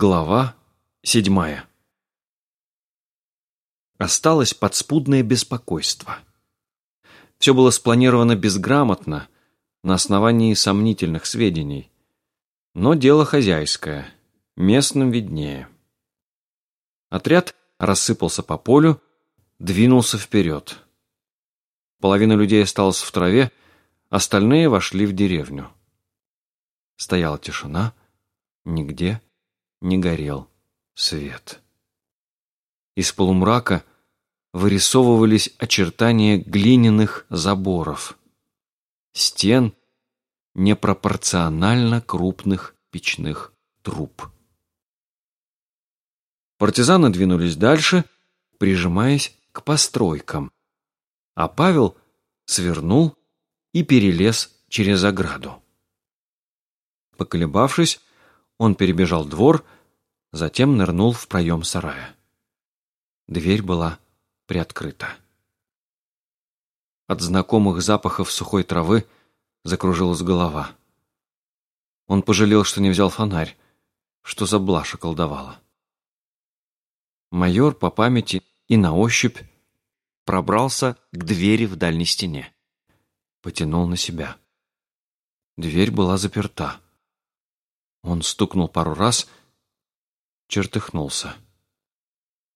Глава седьмая. Осталось подспудное беспокойство. Все было спланировано безграмотно, на основании сомнительных сведений. Но дело хозяйское, местным виднее. Отряд рассыпался по полю, двинулся вперед. Половина людей осталась в траве, остальные вошли в деревню. Стояла тишина, нигде не горел свет. Из полумрака вырисовывались очертания глиняных заборов, стен непропорционально крупных печных труб. Партизаны двинулись дальше, прижимаясь к постройкам, а Павел свернул и перелез через ограду. Поколебавшись, он перебежал двор, затем нырнул в проем сарая. Дверь была приоткрыта. От знакомых запахов сухой травы закружилась голова. Он пожалел, что не взял фонарь, что за блаша колдовала. Майор по памяти и на ощупь пробрался к двери в дальней стене. Потянул на себя. Дверь была заперта. Он стукнул пару раз, чертыхнулся.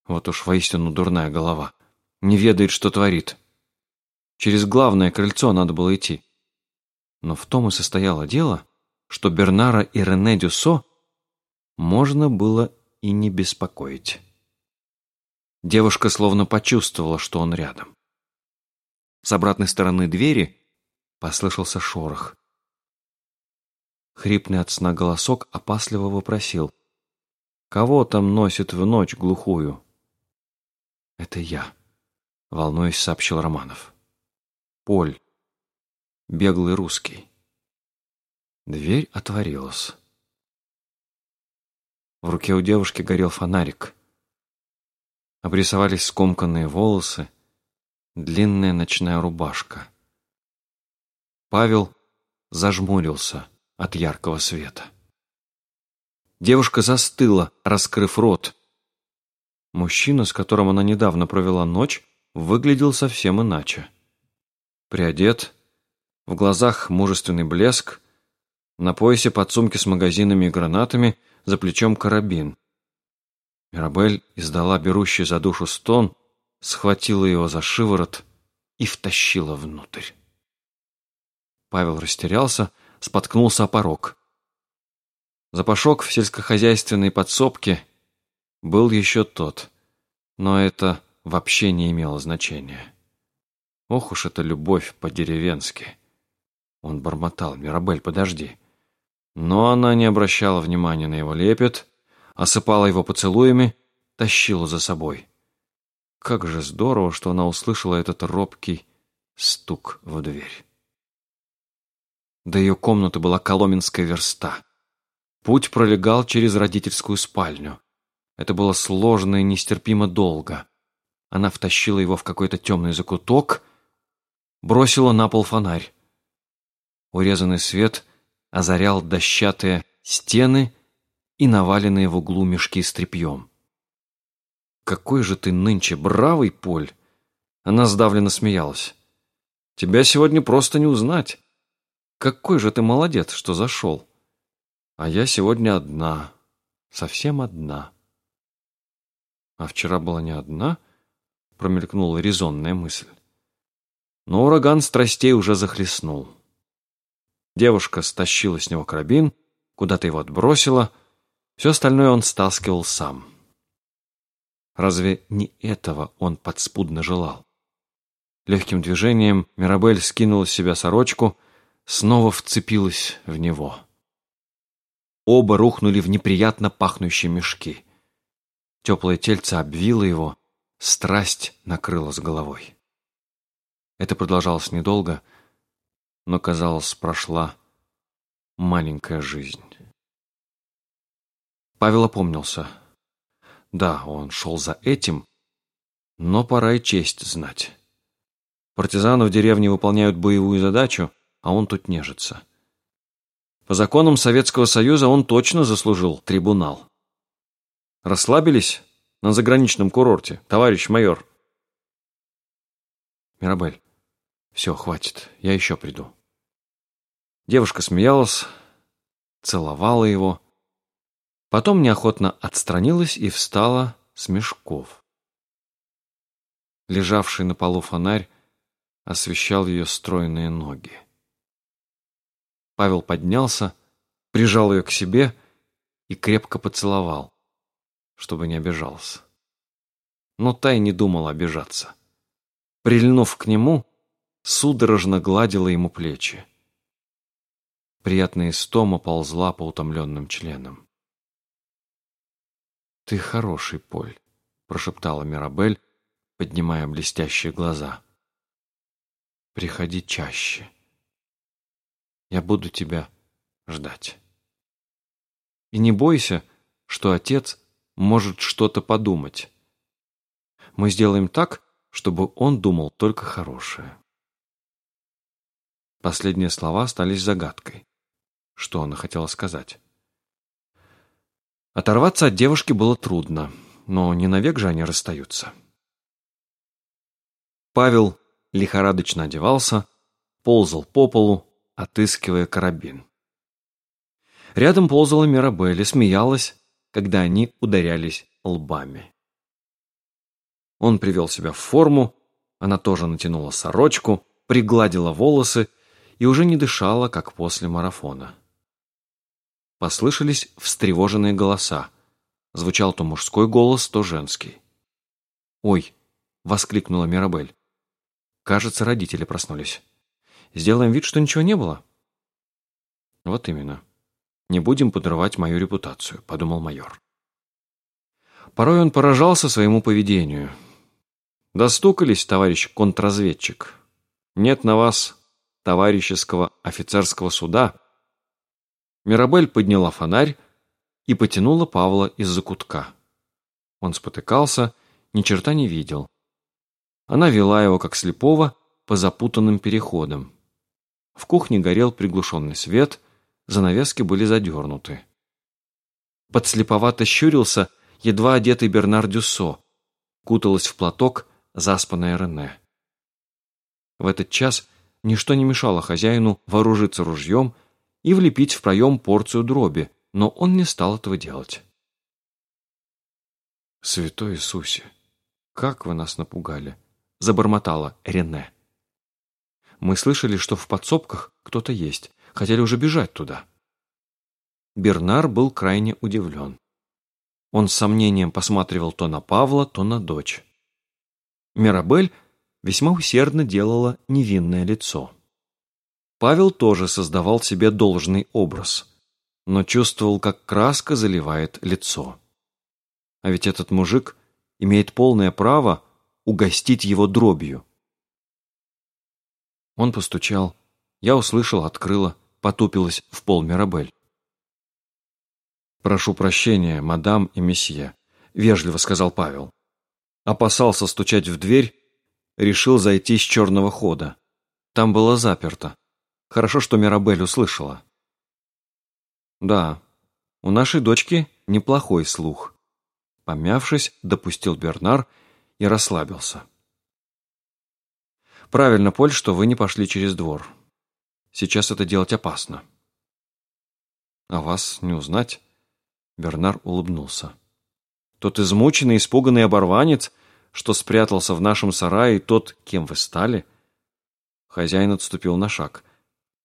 Вот уж воистину дурная голова. Не ведает, что творит. Через главное крыльцо надо было идти. Но в том и состояло дело, что Бернара и Рене Дюсо можно было и не беспокоить. Девушка словно почувствовала, что он рядом. С обратной стороны двери послышался шорох. Хрипный от сна голосок опасливо вопросил. «Кого там носит в ночь глухую?» «Это я», — волнуясь, сообщил Романов. «Поль. Беглый русский». Дверь отворилась. В руке у девушки горел фонарик. Обрисовались скомканные волосы, длинная ночная рубашка. Павел зажмурился от яркого света. Девушка застыла, раскрыв рот. Мужчина, с которым она недавно провела ночь, выглядел совсем иначе. Приодет, в глазах мужественный блеск, на поясе подсумки с магазинами и гранатами, за плечом карабин. Мирабель издала берущий за душу стон, схватила его за шиворот и втащила внутрь. Павел растерялся, споткнулся о порог. Запашок в сельскохозяйственной подсобке был еще тот, но это вообще не имело значения. Ох уж эта любовь по-деревенски. Он бормотал, «Мирабель, подожди». Но она не обращала внимания на его лепет, осыпала его поцелуями, тащила за собой. Как же здорово, что она услышала этот робкий стук в дверь. До ее комнаты была коломенская верста. Путь пролегал через родительскую спальню. Это было сложно и нестерпимо долго. Она втащила его в какой-то темный закуток, бросила на пол фонарь. Урезанный свет озарял дощатые стены и наваленные в углу мешки с тряпьем. «Какой же ты нынче бравый, Поль!» Она сдавленно смеялась. «Тебя сегодня просто не узнать. Какой же ты молодец, что зашел. А я сегодня одна, совсем одна». «А вчера была не одна?» промелькнула резонная мысль. Но ураган страстей уже захлестнул. Девушка стащила с него карабин, куда-то его отбросила, все остальное он стаскивал сам. Разве не этого он подспудно желал? Легким движением Мирабель скинула с себя сорочку, снова вцепилась в него. Оба рухнули в неприятно пахнущие мешки. Теплое тельце обвило его, страсть накрыла с головой. Это продолжалось недолго, но, казалось, прошла маленькая жизнь. Павел опомнился. Да, он шел за этим, но пора и честь знать. Партизаны в деревне выполняют боевую задачу, а он тут нежится. По законам Советского Союза он точно заслужил трибунал. Расслабились на заграничном курорте, товарищ майор?» «Мирабель, все, хватит, я еще приду». Девушка смеялась, целовала его, потом неохотно отстранилась и встала с мешков. Лежавший на полу фонарь освещал ее стройные ноги. Павел поднялся, прижал ее к себе и крепко поцеловал, чтобы не обижался. Но та и не думала обижаться. Прильнув к нему, судорожно гладила ему плечи. Приятная истома ползла по утомленным членам. «Ты хороший, Поль», — прошептала Мирабель, поднимая блестящие глаза. «Приходи чаще. Я буду тебя ждать. И не бойся, что отец может что-то подумать. Мы сделаем так, чтобы он думал только хорошее». Последние слова остались загадкой. Что она хотела сказать? Оторваться от девушки было трудно, но не навек же они расстаются. Павел лихорадочно одевался, ползал по полу, отыскивая карабин. Рядом ползала Мирабель и смеялась, когда они ударялись лбами. Он привел себя в форму, она тоже натянула сорочку, пригладила волосы и уже не дышала, как после марафона. Послышались встревоженные голоса. Звучал то мужской голос, то женский. «Ой!» — воскликнула Мирабель. «Кажется, родители проснулись. Сделаем вид, что ничего не было». «Вот именно. Не будем подрывать мою репутацию», — подумал майор. Порой он поражался своему поведению. «Достукались, товарищ контрразведчик. Нет на вас товарищеского офицерского суда, Мирабель подняла фонарь и потянула Павла из-за кутка. Он спотыкался, ни черта не видел. Она вела его, как слепого, по запутанным переходам. В кухне горел приглушенный свет, занавески были задернуты. Подслеповато щурился едва одетый Бернар Дюссо, куталась в платок заспанная Рене. В этот час ничто не мешало хозяину вооружиться ружьем и влепить в проем порцию дроби, но он не стал этого делать. «Святой Иисусе, как вы нас напугали!» — забормотала Рене. «Мы слышали, что в подсобках кто-то есть, хотели уже бежать туда». Бернар был крайне удивлен. Он с сомнением посматривал то на Павла, то на дочь. Мирабель весьма усердно делала невинное лицо. Павел тоже создавал себе должный образ, но чувствовал, как краска заливает лицо. А ведь этот мужик имеет полное право угостить его дробью. Он постучал. Я услышал, открыла, потупилась в пол Мирабель. «Прошу прощения, мадам и месье», — вежливо сказал Павел. Опасался стучать в дверь, решил зайти с черного хода. Там было заперто. Хорошо, что Мирабель услышала. Да, у нашей дочки неплохой слух. Помявшись, допустил Бернар и расслабился. Правильно, Поль, что вы не пошли через двор. Сейчас это делать опасно. А вас не узнать? Бернар улыбнулся. Тот измученный, испуганный оборванец, что спрятался в нашем сарае, тот, кем вы стали? Хозяин отступил на шаг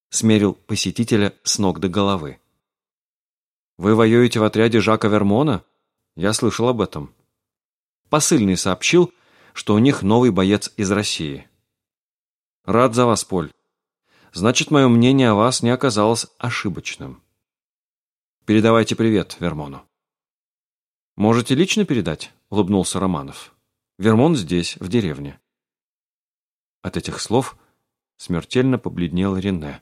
смерил посетителя с ног до головы. «Вы воюете в отряде Жака Вермона? Я слышал об этом». Посыльный сообщил, что у них новый боец из России. «Рад за вас, Поль. Значит, мое мнение о вас не оказалось ошибочным. Передавайте привет Вермону». «Можете лично передать?» — улыбнулся Романов. «Вермон здесь, в деревне». От этих слов смертельно побледнел Рене.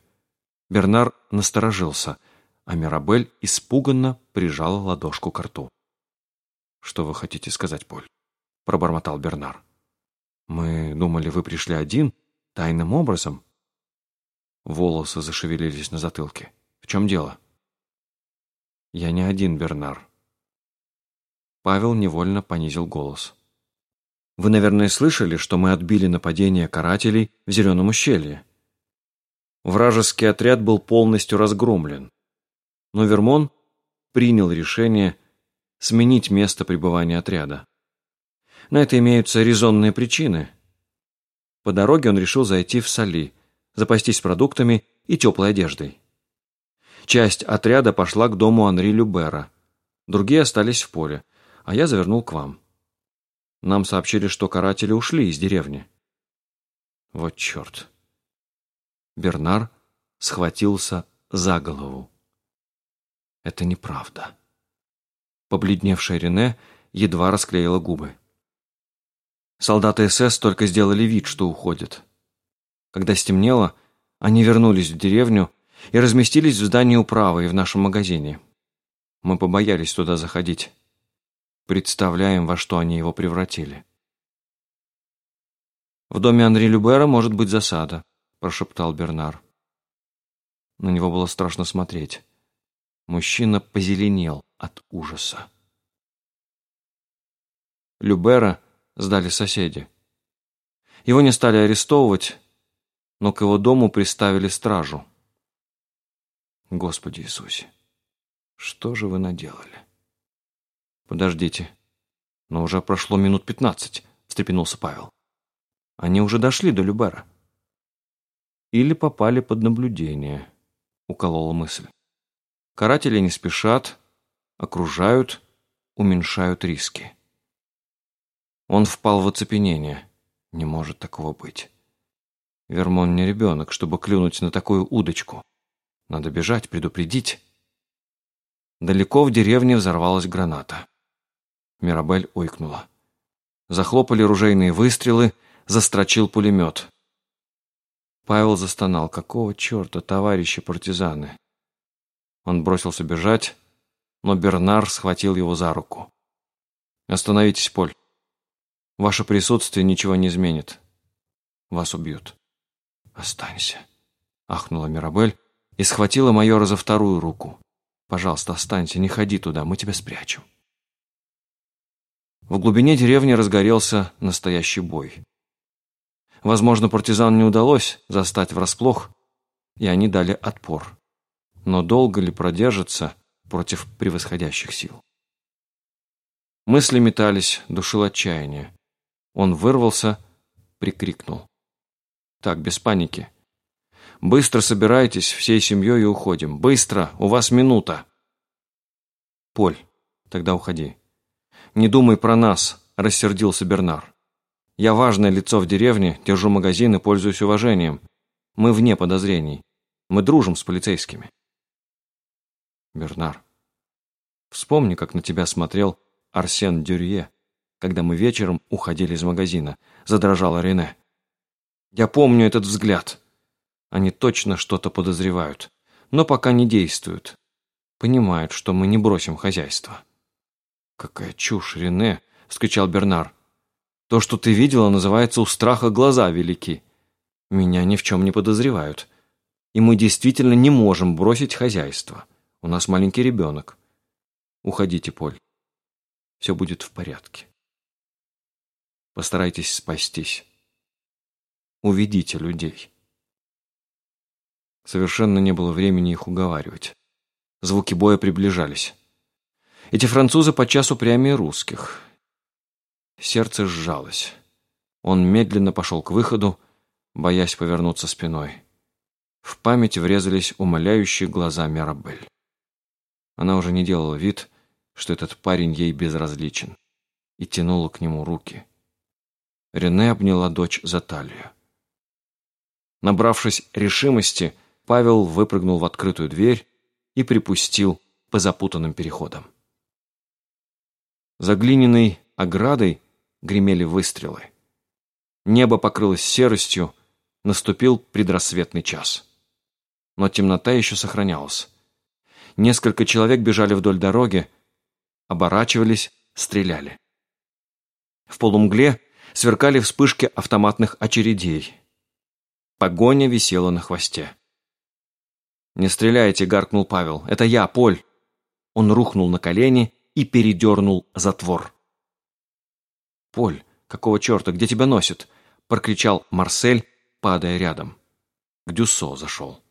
Бернар насторожился, а Мирабель испуганно прижала ладошку к рту. «Что вы хотите сказать, Поль?» — пробормотал Бернар. «Мы думали, вы пришли один, тайным образом». Волосы зашевелились на затылке. «В чем дело?» «Я не один, Бернар». Павел невольно понизил голос. «Вы, наверное, слышали, что мы отбили нападение карателей в Зеленом ущелье. Вражеский отряд был полностью разгромлен. Но Вермон принял решение сменить место пребывания отряда. На это имеются резонные причины. По дороге он решил зайти в Соли, запастись продуктами и теплой одеждой. Часть отряда пошла к дому Анри Любера, другие остались в поле, а я завернул к вам. Нам сообщили, что каратели ушли из деревни. Вот черт. Бернар схватился за голову. Это неправда. Побледневшая Рене едва расклеила губы. Солдаты СС только сделали вид, что уходят. Когда стемнело, они вернулись в деревню и разместились в здании управы и в нашем магазине. Мы побоялись туда заходить. Представляем, во что они его превратили. «В доме Анри Любера может быть засада», – прошептал Бернар. На него было страшно смотреть. Мужчина позеленел от ужаса. Любера сдали соседи. Его не стали арестовывать, но к его дому приставили стражу. Господи Иисусе, что же вы наделали? Подождите, но уже прошло минут пятнадцать, встрепенулся Павел. Они уже дошли до Любера. Или попали под наблюдение, уколола мысль. Каратели не спешат, окружают, уменьшают риски. Он впал в оцепенение. Не может такого быть. Вермон не ребенок, чтобы клюнуть на такую удочку. Надо бежать, предупредить. Далеко в деревне взорвалась граната. Мирабель ойкнула. Захлопали ружейные выстрелы, застрочил пулемет. Павел застонал. Какого черта, товарищи партизаны? Он бросился бежать, но Бернар схватил его за руку. «Остановитесь, Поль. Ваше присутствие ничего не изменит. Вас убьют». «Останься», — ахнула Мирабель и схватила майора за вторую руку. «Пожалуйста, останься, не ходи туда, мы тебя спрячем». В глубине деревни разгорелся настоящий бой. Возможно, партизан не удалось застать врасплох, и они дали отпор но долго ли продержится против превосходящих сил? Мысли метались, душил отчаяние. Он вырвался, прикрикнул. «Так, без паники. Быстро собирайтесь, всей семьей и уходим. Быстро, у вас минута!» «Поль, тогда уходи. Не думай про нас», — рассердился Бернар. «Я важное лицо в деревне, держу магазин и пользуюсь уважением. Мы вне подозрений. Мы дружим с полицейскими». Бернар, вспомни, как на тебя смотрел Арсен Дюрье, когда мы вечером уходили из магазина, задрожала Рене. Я помню этот взгляд. Они точно что-то подозревают, но пока не действуют. Понимают, что мы не бросим хозяйство. «Какая чушь, Рене!» — вскричал Бернар. «То, что ты видела, называется «у страха глаза велики». Меня ни в чем не подозревают. И мы действительно не можем бросить хозяйство. У нас маленький ребенок. Уходите, Поль. Все будет в порядке. Постарайтесь спастись. Уведите людей. Совершенно не было времени их уговаривать. Звуки боя приближались. Эти французы подчас упрямее русских. Сердце сжалось. Он медленно пошел к выходу, боясь повернуться спиной. В память врезались умоляющие глаза Мирабель. Она уже не делала вид, что этот парень ей безразличен, и тянула к нему руки. Рене обняла дочь за талию. Набравшись решимости, Павел выпрыгнул в открытую дверь и припустил по запутанным переходам. За глиняной оградой гремели выстрелы. Небо покрылось серостью, наступил предрассветный час. Но темнота еще сохранялась. Несколько человек бежали вдоль дороги, оборачивались, стреляли. В полумгле сверкали вспышки автоматных очередей. Погоня висела на хвосте. «Не стреляйте!» — гаркнул Павел. «Это я, Поль!» Он рухнул на колени и передернул затвор. «Поль, какого черта, где тебя носит?» – прокричал Марсель, падая рядом. К Дюссо зашел.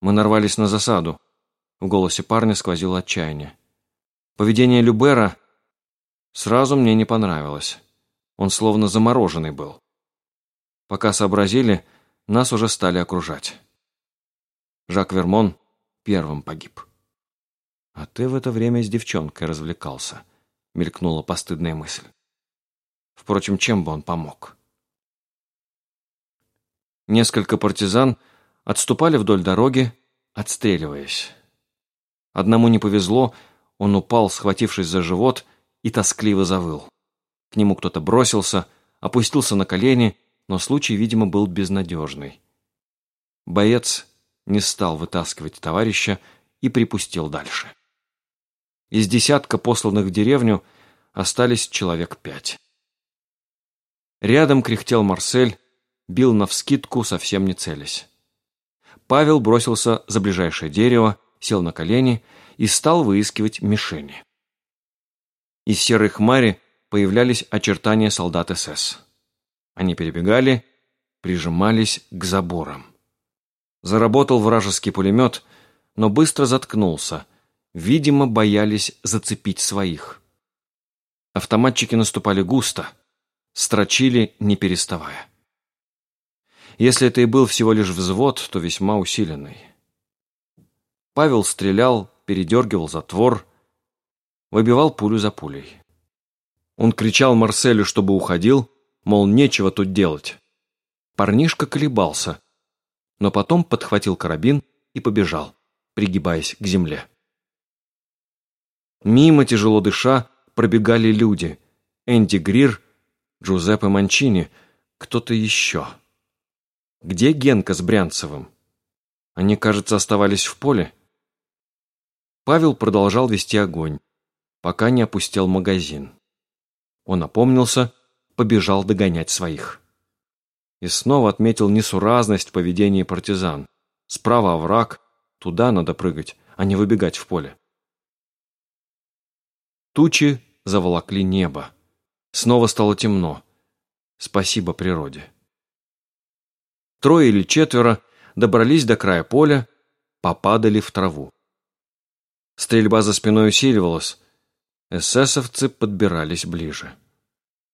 Мы нарвались на засаду. В голосе парня сквозило отчаяние. Поведение Любера сразу мне не понравилось. Он словно замороженный был. Пока сообразили, нас уже стали окружать. Жак Вермон первым погиб. «А ты в это время с девчонкой развлекался», — мелькнула постыдная мысль. Впрочем, чем бы он помог? Несколько партизан отступали вдоль дороги, отстреливаясь. Одному не повезло, он упал, схватившись за живот, и тоскливо завыл. К нему кто-то бросился, опустился на колени, но случай, видимо, был безнадежный. Боец не стал вытаскивать товарища и припустил дальше. Из десятка посланных в деревню остались человек пять. Рядом кряхтел Марсель, бил навскидку, совсем не целясь. Павел бросился за ближайшее дерево, сел на колени и стал выискивать мишени. Из серой хмари появлялись очертания солдат СС. Они перебегали, прижимались к заборам. Заработал вражеский пулемет, но быстро заткнулся. Видимо, боялись зацепить своих. Автоматчики наступали густо, строчили, не переставая. Если это и был всего лишь взвод, то весьма усиленный. Павел стрелял, передергивал затвор, выбивал пулю за пулей. Он кричал Марселю, чтобы уходил, мол, нечего тут делать. Парнишка колебался, но потом подхватил карабин и побежал, пригибаясь к земле. Мимо, тяжело дыша, пробегали люди. Энди Грир, Джузеппе Манчини, кто-то еще. Где Генка с Брянцевым? Они, кажется, оставались в поле. Павел продолжал вести огонь, пока не опустил магазин. Он опомнился, побежал догонять своих. И снова отметил несуразность поведения партизан. Справа овраг, туда надо прыгать, а не выбегать в поле. Тучи заволокли небо. Снова стало темно. Спасибо природе. Трое или четверо добрались до края поля, попадали в траву. Стрельба за спиной усиливалась. Эсэсовцы подбирались ближе.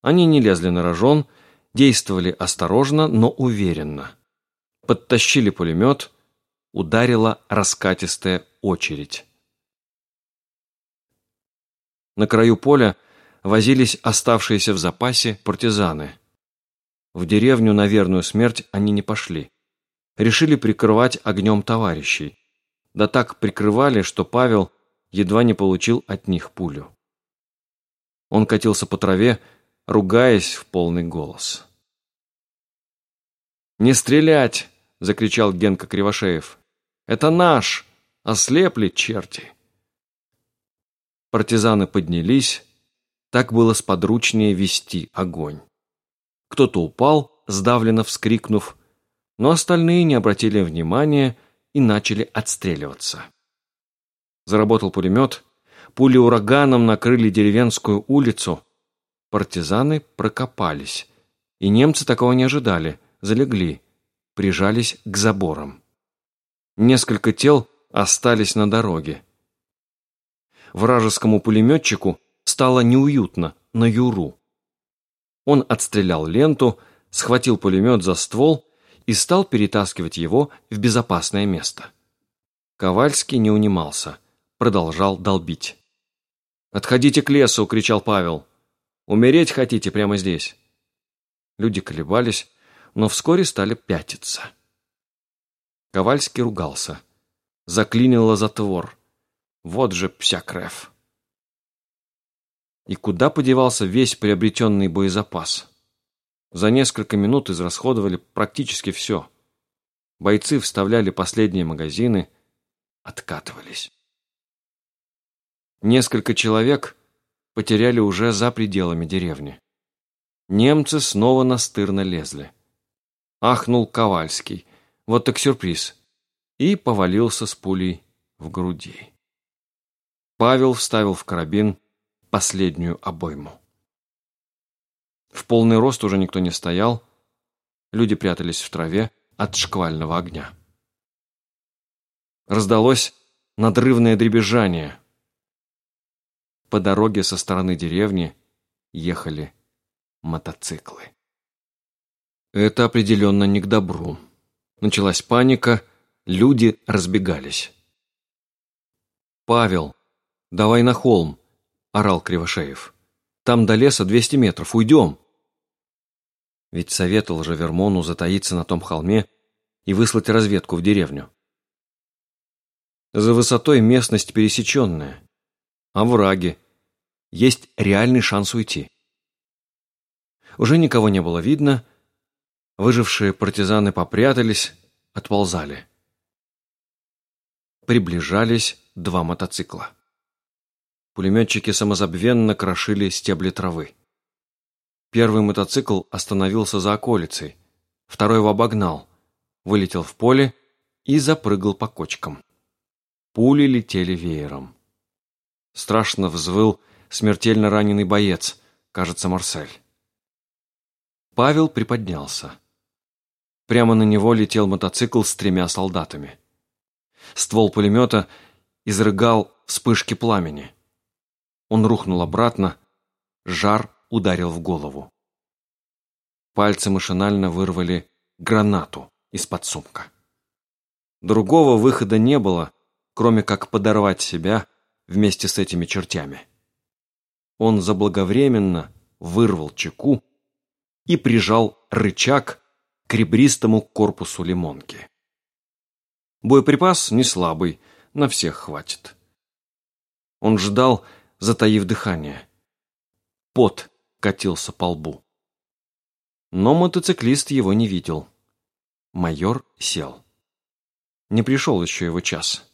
Они не лезли на рожон, действовали осторожно, но уверенно. Подтащили пулемет, ударила раскатистая очередь. На краю поля возились оставшиеся в запасе партизаны – в деревню на верную смерть они не пошли. Решили прикрывать огнем товарищей. Да так прикрывали, что Павел едва не получил от них пулю. Он катился по траве, ругаясь в полный голос. «Не стрелять!» — закричал Генка Кривошеев. «Это наш! Ослепли черти!» Партизаны поднялись, так было сподручнее вести огонь. Кто-то упал, сдавленно вскрикнув, но остальные не обратили внимания и начали отстреливаться. Заработал пулемет, пули ураганом накрыли деревенскую улицу, партизаны прокопались, и немцы такого не ожидали, залегли, прижались к заборам. Несколько тел остались на дороге. Вражескому пулеметчику стало неуютно на Юру. Он отстрелял ленту, схватил пулемет за ствол и стал перетаскивать его в безопасное место. Ковальский не унимался, продолжал долбить. «Отходите к лесу!» — кричал Павел. «Умереть хотите прямо здесь?» Люди колебались, но вскоре стали пятиться. Ковальский ругался. Заклинило затвор. Вот же псякрев. И куда подевался весь приобретенный боезапас? За несколько минут израсходовали практически все. Бойцы вставляли последние магазины, откатывались. Несколько человек потеряли уже за пределами деревни. Немцы снова настырно лезли. Ахнул Ковальский. Вот так сюрприз. И повалился с пулей в груди. Павел вставил в карабин последнюю обойму. В полный рост уже никто не стоял, люди прятались в траве от шквального огня. Раздалось надрывное дребезжание. По дороге со стороны деревни ехали мотоциклы. Это определенно не к добру. Началась паника, люди разбегались. «Павел, давай на холм!» – орал Кривошеев. «Там до леса 200 метров, уйдем!» Ведь советовал же Вермону затаиться на том холме и выслать разведку в деревню. За высотой местность пересеченная. Овраги. Есть реальный шанс уйти. Уже никого не было видно. Выжившие партизаны попрятались, отползали. Приближались два мотоцикла. Пулеметчики самозабвенно крошили стебли травы. Первый мотоцикл остановился за околицей, второй его обогнал, вылетел в поле и запрыгал по кочкам. Пули летели веером. Страшно взвыл смертельно раненый боец, кажется, Марсель. Павел приподнялся. Прямо на него летел мотоцикл с тремя солдатами. Ствол пулемета изрыгал вспышки пламени. Он рухнул обратно, жар ударил в голову. Пальцы машинально вырвали гранату из-под сумка. Другого выхода не было, кроме как подорвать себя вместе с этими чертями. Он заблаговременно вырвал чеку и прижал рычаг к ребристому корпусу лимонки. Боеприпас не слабый, на всех хватит. Он ждал, затаив дыхание. Пот катился по лбу. Но мотоциклист его не видел. Майор сел. Не пришел еще его час.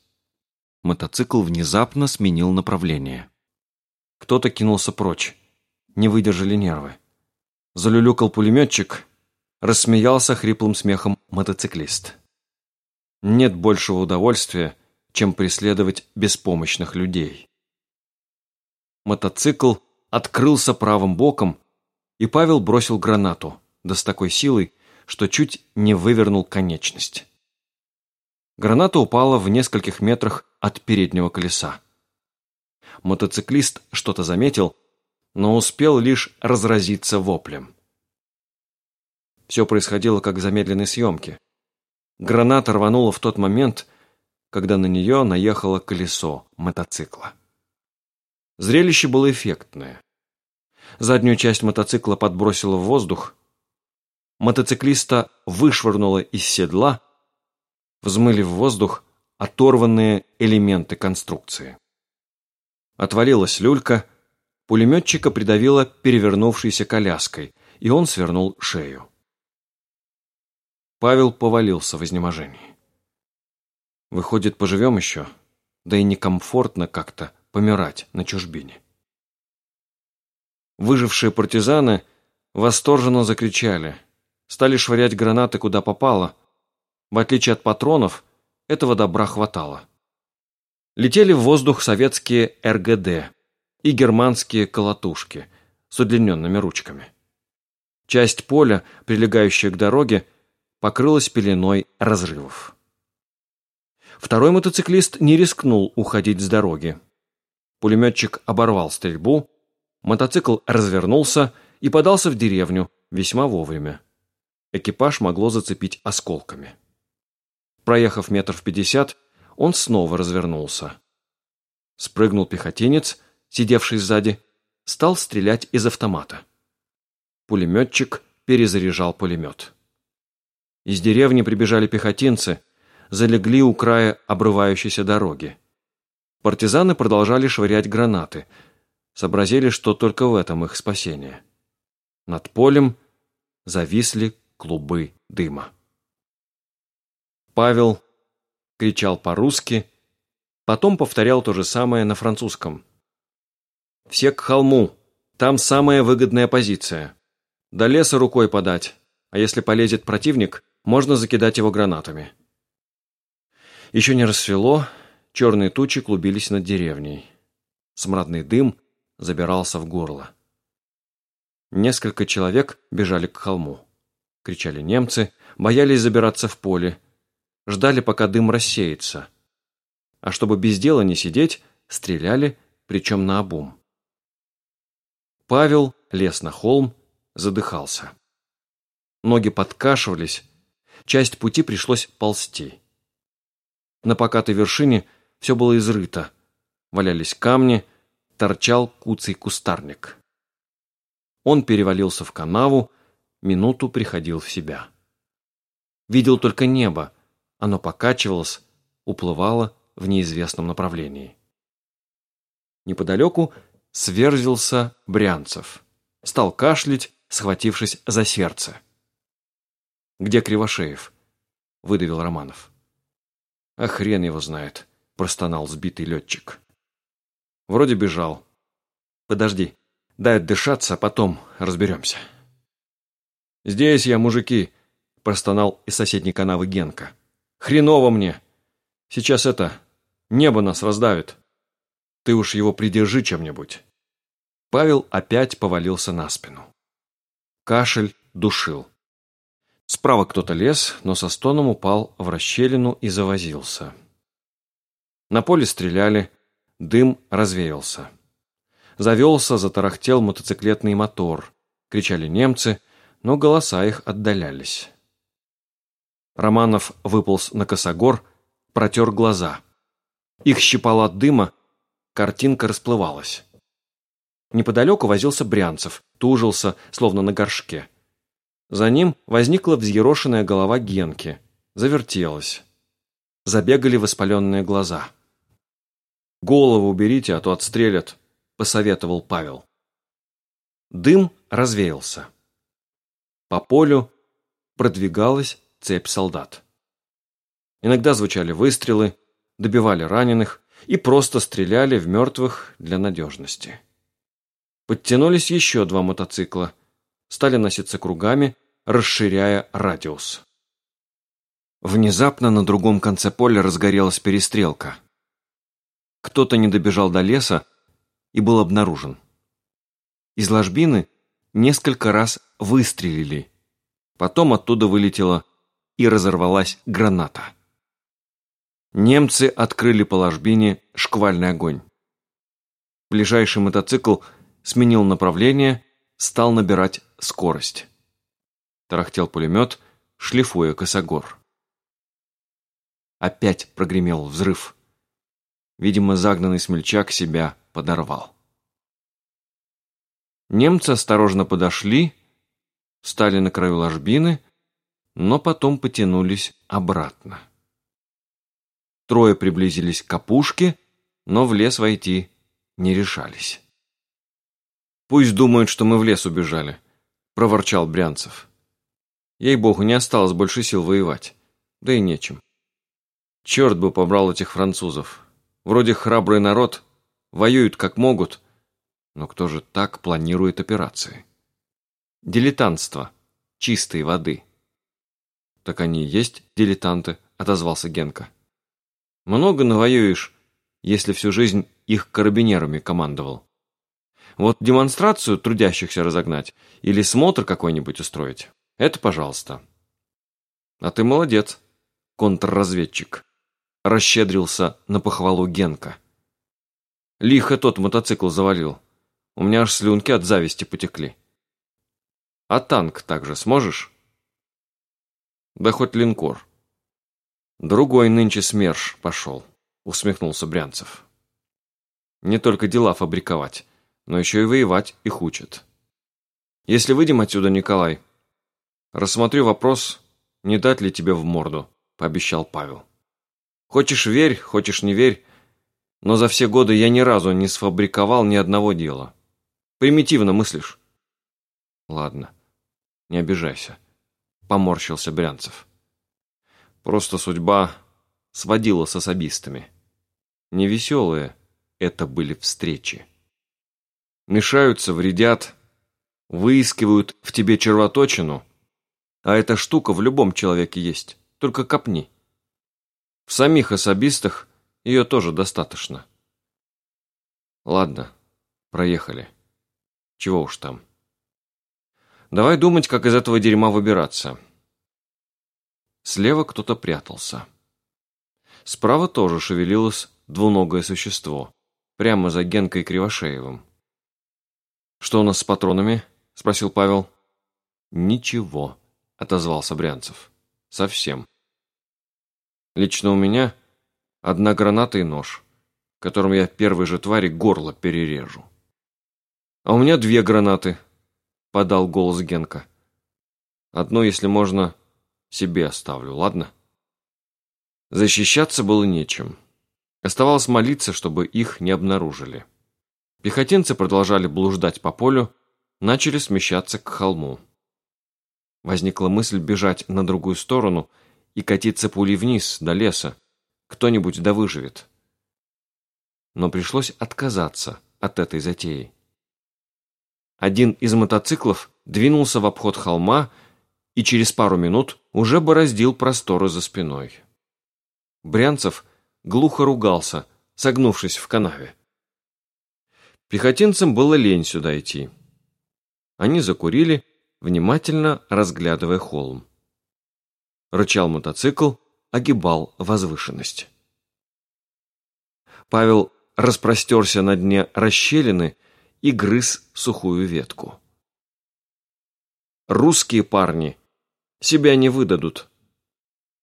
Мотоцикл внезапно сменил направление. Кто-то кинулся прочь. Не выдержали нервы. Залюлюкал пулеметчик, рассмеялся хриплым смехом мотоциклист. Нет большего удовольствия, чем преследовать беспомощных людей. Мотоцикл открылся правым боком, и Павел бросил гранату, да с такой силой, что чуть не вывернул конечность. Граната упала в нескольких метрах от переднего колеса. Мотоциклист что-то заметил, но успел лишь разразиться воплем. Все происходило как в замедленной съемке. Граната рванула в тот момент, когда на нее наехало колесо мотоцикла. Зрелище было эффектное. Заднюю часть мотоцикла подбросило в воздух, мотоциклиста вышвырнуло из седла, взмыли в воздух оторванные элементы конструкции. Отвалилась люлька, пулеметчика придавило перевернувшейся коляской, и он свернул шею. Павел повалился в изнеможении. Выходит, поживем еще? Да и некомфортно как-то помирать на чужбине. Выжившие партизаны восторженно закричали, стали швырять гранаты куда попало. В отличие от патронов, этого добра хватало. Летели в воздух советские РГД и германские колотушки с удлиненными ручками. Часть поля, прилегающая к дороге, покрылась пеленой разрывов. Второй мотоциклист не рискнул уходить с дороги. Пулеметчик оборвал стрельбу, мотоцикл развернулся и подался в деревню весьма вовремя. Экипаж могло зацепить осколками. Проехав метров пятьдесят, он снова развернулся. Спрыгнул пехотинец, сидевший сзади, стал стрелять из автомата. Пулеметчик перезаряжал пулемет. Из деревни прибежали пехотинцы, залегли у края обрывающейся дороги. Партизаны продолжали швырять гранаты, сообразили, что только в этом их спасение. Над полем зависли клубы дыма. Павел кричал по-русски, потом повторял то же самое на французском. «Все к холму, там самая выгодная позиция. До леса рукой подать, а если полезет противник, можно закидать его гранатами». Еще не рассвело, черные тучи клубились над деревней. Смрадный дым забирался в горло. Несколько человек бежали к холму. Кричали немцы, боялись забираться в поле. Ждали, пока дым рассеется. А чтобы без дела не сидеть, стреляли, причем на обум. Павел лез на холм, задыхался. Ноги подкашивались, часть пути пришлось ползти. На покатой вершине все было изрыто. Валялись камни, торчал куцый кустарник. Он перевалился в канаву, минуту приходил в себя. Видел только небо, оно покачивалось, уплывало в неизвестном направлении. Неподалеку сверзился Брянцев. Стал кашлять, схватившись за сердце. «Где Кривошеев?» — выдавил Романов. «А хрен его знает», — простонал сбитый летчик. «Вроде бежал. Подожди, дай отдышаться, а потом разберемся». «Здесь я, мужики», — простонал из соседней канавы Генка. «Хреново мне. Сейчас это, небо нас раздавит. Ты уж его придержи чем-нибудь». Павел опять повалился на спину. Кашель душил. Справа кто-то лез, но со стоном упал в расщелину и завозился. На поле стреляли, дым развеялся. Завелся, затарахтел мотоциклетный мотор. Кричали немцы, но голоса их отдалялись. Романов выполз на косогор, протер глаза. Их щипало от дыма, картинка расплывалась. Неподалеку возился Брянцев, тужился, словно на горшке. За ним возникла взъерошенная голова Генки. Завертелась. Забегали воспаленные глаза. «Голову уберите, а то отстрелят», — посоветовал Павел. Дым развеялся. По полю продвигалась цепь солдат. Иногда звучали выстрелы, добивали раненых и просто стреляли в мертвых для надежности. Подтянулись еще два мотоцикла, стали носиться кругами, расширяя радиус. Внезапно на другом конце поля разгорелась перестрелка. Кто-то не добежал до леса и был обнаружен. Из ложбины несколько раз выстрелили. Потом оттуда вылетела и разорвалась граната. Немцы открыли по ложбине шквальный огонь. Ближайший мотоцикл сменил направление, стал набирать скорость тарахтел пулемет, шлифуя косогор. Опять прогремел взрыв. Видимо, загнанный смельчак себя подорвал. Немцы осторожно подошли, встали на краю ложбины, но потом потянулись обратно. Трое приблизились к опушке, но в лес войти не решались. «Пусть думают, что мы в лес убежали», — проворчал Брянцев. Ей-богу, не осталось больше сил воевать. Да и нечем. Черт бы побрал этих французов. Вроде храбрый народ, воюют как могут, но кто же так планирует операции? Дилетантство. Чистой воды. Так они и есть дилетанты, отозвался Генка. Много навоюешь, если всю жизнь их карабинерами командовал. Вот демонстрацию трудящихся разогнать или смотр какой-нибудь устроить. Это пожалуйста. А ты молодец, контрразведчик. Расщедрился на похвалу Генка. Лихо тот мотоцикл завалил. У меня аж слюнки от зависти потекли. А танк также сможешь? Да хоть линкор. Другой нынче СМЕРШ пошел, усмехнулся Брянцев. Не только дела фабриковать, но еще и воевать их учат. Если выйдем отсюда, Николай, «Рассмотрю вопрос, не дать ли тебе в морду», – пообещал Павел. «Хочешь верь, хочешь не верь, но за все годы я ни разу не сфабриковал ни одного дела. Примитивно мыслишь?» «Ладно, не обижайся», – поморщился Брянцев. «Просто судьба сводила с особистами. Невеселые это были встречи. Мешаются, вредят, выискивают в тебе червоточину – а эта штука в любом человеке есть, только копни. В самих особистах ее тоже достаточно. Ладно, проехали. Чего уж там. Давай думать, как из этого дерьма выбираться. Слева кто-то прятался. Справа тоже шевелилось двуногое существо, прямо за Генкой Кривошеевым. «Что у нас с патронами?» – спросил Павел. «Ничего», – отозвался Брянцев. «Совсем. Лично у меня одна граната и нож, которым я первой же твари горло перережу». «А у меня две гранаты», – подал голос Генка. «Одно, если можно, себе оставлю, ладно?» Защищаться было нечем. Оставалось молиться, чтобы их не обнаружили. Пехотинцы продолжали блуждать по полю, начали смещаться к холму. Возникла мысль бежать на другую сторону и катиться пулей вниз, до леса. Кто-нибудь да выживет. Но пришлось отказаться от этой затеи. Один из мотоциклов двинулся в обход холма и через пару минут уже бороздил просторы за спиной. Брянцев глухо ругался, согнувшись в канаве. Пехотинцам было лень сюда идти. Они закурили, внимательно разглядывая холм. Рычал мотоцикл, огибал возвышенность. Павел распростерся на дне расщелины и грыз сухую ветку. Русские парни себя не выдадут.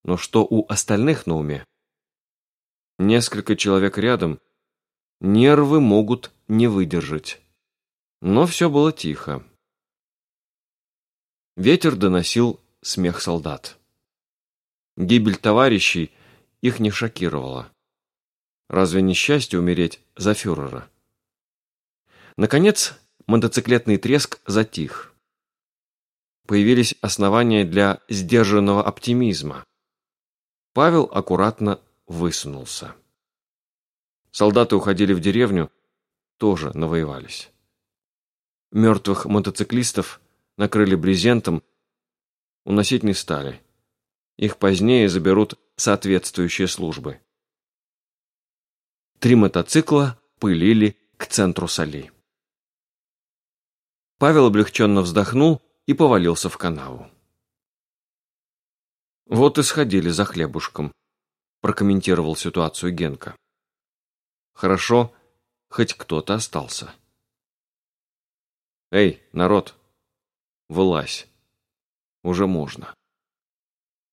Но что у остальных на уме? Несколько человек рядом, нервы могут не выдержать. Но все было тихо. Ветер доносил смех солдат. Гибель товарищей их не шокировала. Разве не счастье умереть за фюрера? Наконец, мотоциклетный треск затих. Появились основания для сдержанного оптимизма. Павел аккуратно высунулся. Солдаты уходили в деревню, тоже навоевались. Мертвых мотоциклистов накрыли брезентом, уносить не стали. Их позднее заберут соответствующие службы. Три мотоцикла пылили к центру соли. Павел облегченно вздохнул и повалился в канаву. «Вот и сходили за хлебушком», – прокомментировал ситуацию Генка. Хорошо, хоть кто-то остался. Эй, народ, вылазь. Уже можно.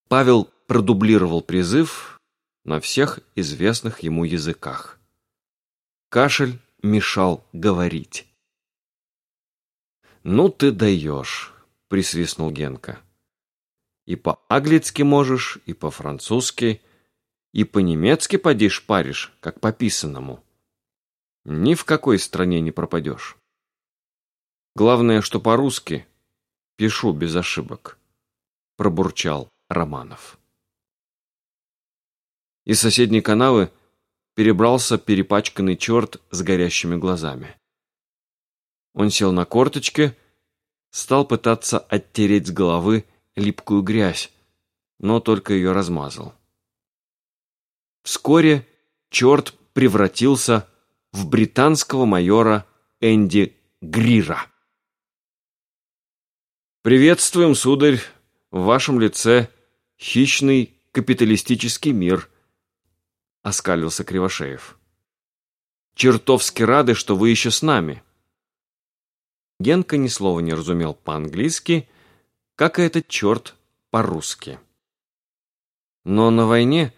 Павел продублировал призыв на всех известных ему языках. Кашель мешал говорить. «Ну ты даешь», — присвистнул Генка. «И по-аглицки можешь, и по-французски, и по-немецки подишь паришь, как по писанному. Ни в какой стране не пропадешь. Главное, что по-русски пишу без ошибок, пробурчал Романов. Из соседней канавы перебрался перепачканный черт с горящими глазами. Он сел на корточки, стал пытаться оттереть с головы липкую грязь, но только ее размазал. Вскоре черт превратился в британского майора Энди Грира. «Приветствуем, сударь, в вашем лице хищный капиталистический мир», — оскалился Кривошеев. «Чертовски рады, что вы еще с нами». Генка ни слова не разумел по-английски, как и этот черт по-русски. Но на войне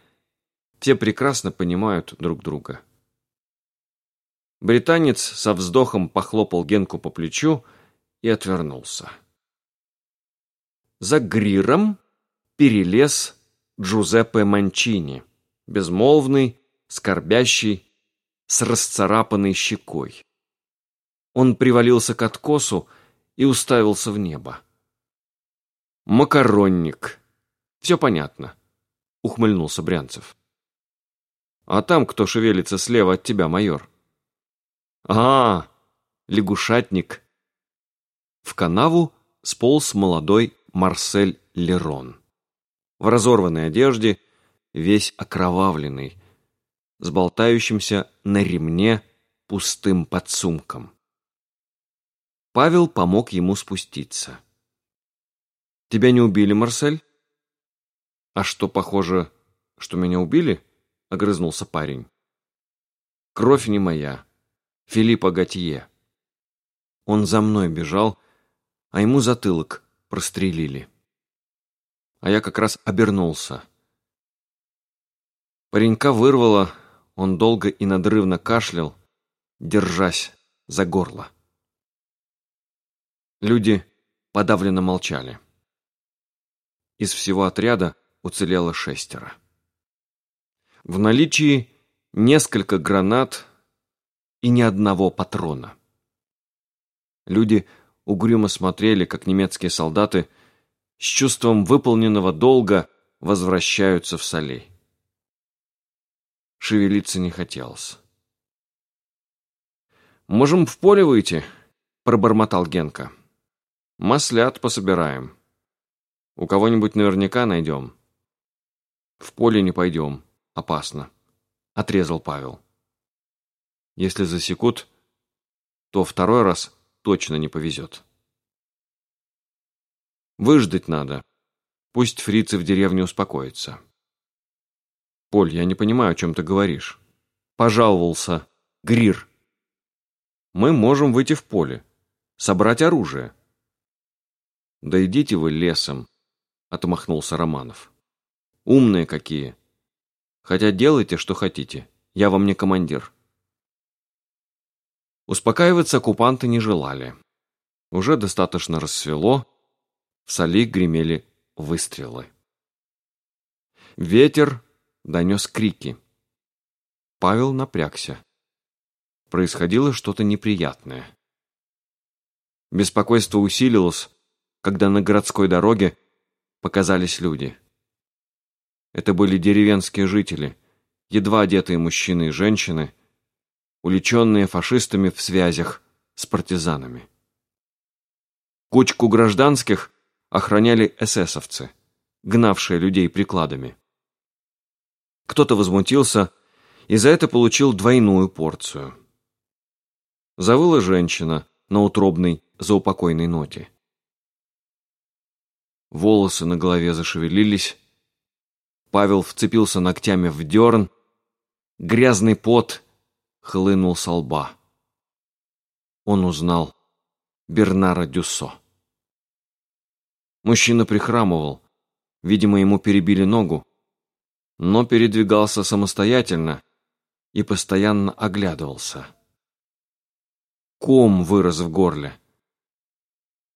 те прекрасно понимают друг друга. Британец со вздохом похлопал Генку по плечу и отвернулся. За Гриром перелез Джузеппе Манчини, безмолвный, скорбящий, с расцарапанной щекой. Он привалился к откосу и уставился в небо. «Макаронник. Все понятно», — ухмыльнулся Брянцев. А там кто шевелится слева от тебя, майор? А, лягушатник. В канаву сполз молодой Марсель Лерон. В разорванной одежде, весь окровавленный, с болтающимся на ремне пустым подсумком. Павел помог ему спуститься. «Тебя не убили, Марсель?» «А что, похоже, что меня убили?» — огрызнулся парень. «Кровь не моя. Филиппа Готье. Он за мной бежал, а ему затылок прострелили. А я как раз обернулся. Паренька вырвало, он долго и надрывно кашлял, держась за горло. Люди подавленно молчали. Из всего отряда уцелело шестеро. В наличии несколько гранат и ни одного патрона. Люди угрюмо смотрели, как немецкие солдаты с чувством выполненного долга возвращаются в солей. Шевелиться не хотелось. «Можем в поле выйти», — пробормотал Генка. «Маслят пособираем. У кого-нибудь наверняка найдем». «В поле не пойдем. Опасно», — отрезал Павел. «Если засекут, то второй раз точно не повезет. Выждать надо. Пусть фрицы в деревне успокоятся». «Поль, я не понимаю, о чем ты говоришь». Пожаловался Грир. «Мы можем выйти в поле, собрать оружие». «Да идите вы лесом», — отмахнулся Романов. «Умные какие. Хотя делайте, что хотите. Я вам не командир». Успокаиваться оккупанты не желали. Уже достаточно рассвело, в соли гремели выстрелы. Ветер донес крики. Павел напрягся. Происходило что-то неприятное. Беспокойство усилилось, когда на городской дороге показались люди. Это были деревенские жители, едва одетые мужчины и женщины, уличенные фашистами в связях с партизанами. Кучку гражданских охраняли эсэсовцы, гнавшие людей прикладами. Кто-то возмутился и за это получил двойную порцию. Завыла женщина на утробной заупокойной ноте. Волосы на голове зашевелились. Павел вцепился ногтями в дерн. Грязный пот хлынул со лба. Он узнал Бернара Дюссо. Мужчина прихрамывал. Видимо, ему перебили ногу, но передвигался самостоятельно и постоянно оглядывался. Ком вырос в горле.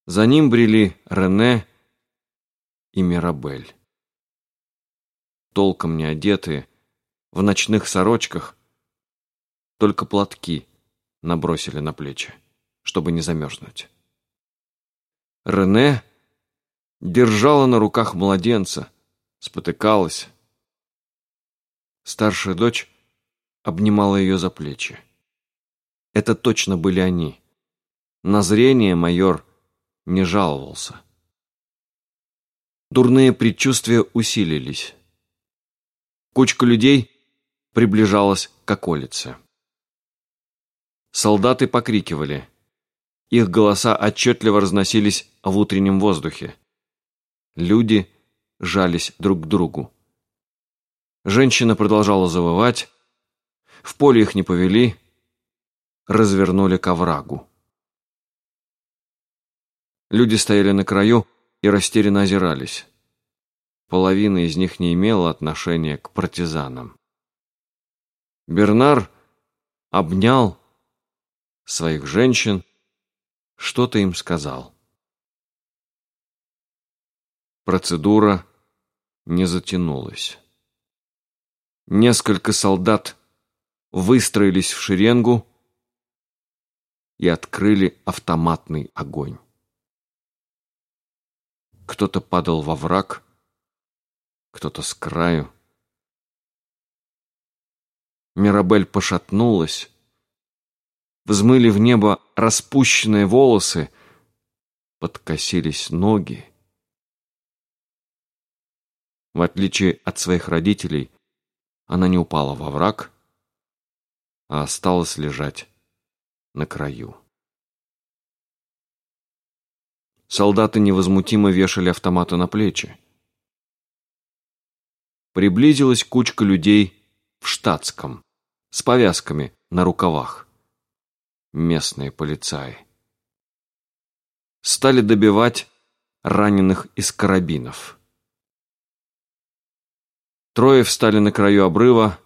За ним брели Рене и Мирабель. Толком не одетые, в ночных сорочках, только платки набросили на плечи, чтобы не замерзнуть. Рене держала на руках младенца, спотыкалась. Старшая дочь обнимала ее за плечи. Это точно были они. На зрение майор не жаловался. Дурные предчувствия усилились. Кучка людей приближалась к околице. Солдаты покрикивали. Их голоса отчетливо разносились в утреннем воздухе. Люди жались друг к другу. Женщина продолжала завывать. В поле их не повели. Развернули к оврагу. Люди стояли на краю, и растерянно озирались. Половина из них не имела отношения к партизанам. Бернар обнял своих женщин, что-то им сказал. Процедура не затянулась. Несколько солдат выстроились в шеренгу и открыли автоматный огонь. Кто-то падал во враг, кто-то с краю. Мирабель пошатнулась. Взмыли в небо распущенные волосы, подкосились ноги. В отличие от своих родителей, она не упала во враг, а осталась лежать на краю. Солдаты невозмутимо вешали автоматы на плечи. Приблизилась кучка людей в штатском, с повязками на рукавах. Местные полицаи. Стали добивать раненых из карабинов. Трое встали на краю обрыва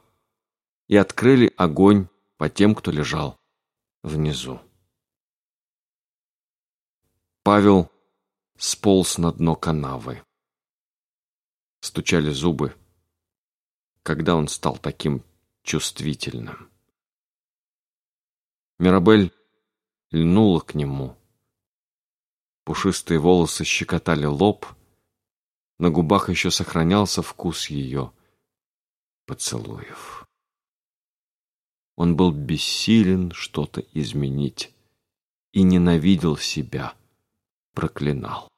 и открыли огонь по тем, кто лежал внизу. Павел сполз на дно канавы. Стучали зубы, когда он стал таким чувствительным. Мирабель льнула к нему. Пушистые волосы щекотали лоб, на губах еще сохранялся вкус ее поцелуев. Он был бессилен что-то изменить и ненавидел себя, проклинал.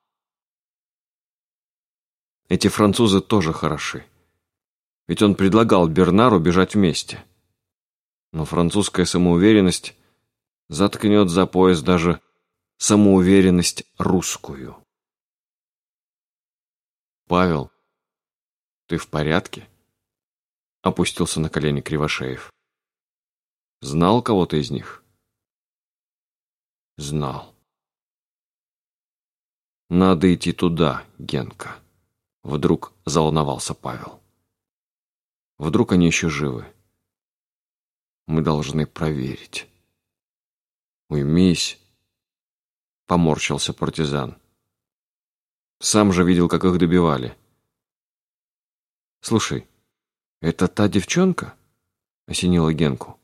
Эти французы тоже хороши. Ведь он предлагал Бернару бежать вместе. Но французская самоуверенность заткнет за пояс даже самоуверенность русскую. «Павел, ты в порядке?» Опустился на колени Кривошеев. «Знал кого-то из них?» «Знал». «Надо идти туда, Генка», — вдруг заволновался Павел. «Вдруг они еще живы? Мы должны проверить». «Уймись», — поморщился партизан. Сам же видел, как их добивали. «Слушай, это та девчонка?» — осенила Генку.